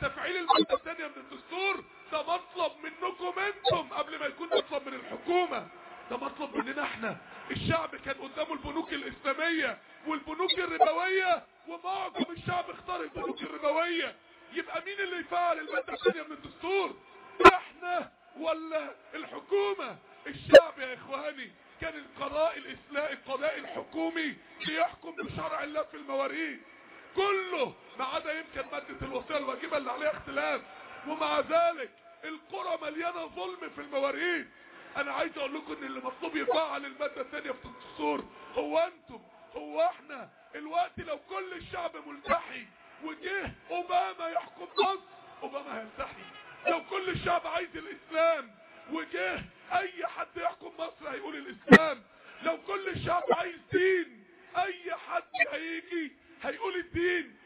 تفعيل المادة الثانية من الدستور ده مطلب منكم أنتم قبل ما يكون مطلب من الحكومة. ده مطلب مننا إحنا. الشعب كان قدامه البنوك الإسلامية والبنوك الربوية ومعظم الشعب اختار البنوك الربوية. يبقى مين اللي يفعل المادة الثانية من الدستور؟ إحنا ولا الحكومة؟ الشعب يا إخواني كان القضاء الإسلامي القضاء الحكومي بيحكم بشرع الله في المواريث كله ما عدا يمكن مادة الواجبة اللي عليها اختلاف. ومع ذلك القرى مليانة ظلم في المواريث أنا عايز أقول لكم إن اللي مطلوب يفعل المادة الثانية في الدستور هو أنتم. هو إحنا. الوقت لو كل الشعب ملتحي وجه أوباما يحكم مصر أوباما هيلتحي. لو كل الشعب عايز الإسلام وجه أي حد يحكم مصر هيقول الإسلام. لو كل الشعب عايز دين أي حد هيجي هيقول الدين.